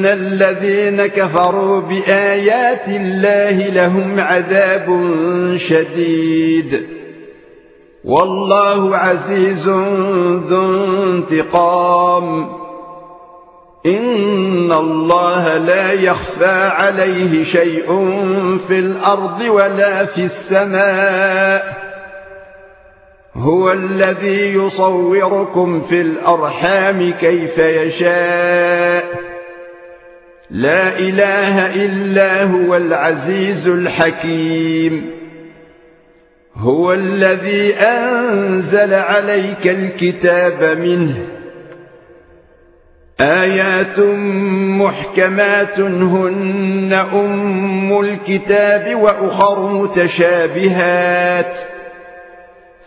ان الذين كفروا بايات الله لهم عذاب شديد. والله عزيز ذو انتقام. ان الله لا يخفى عليه شيء في الأرض ولا في السماء. هو الذي يصوركم في الارحام كيف يشاء. لا إله إلا هو العزيز الحكيم. هو الذي أنزل عليك الكتاب منه. آيات محكمات هن أم الكتاب وأخر متشابهات.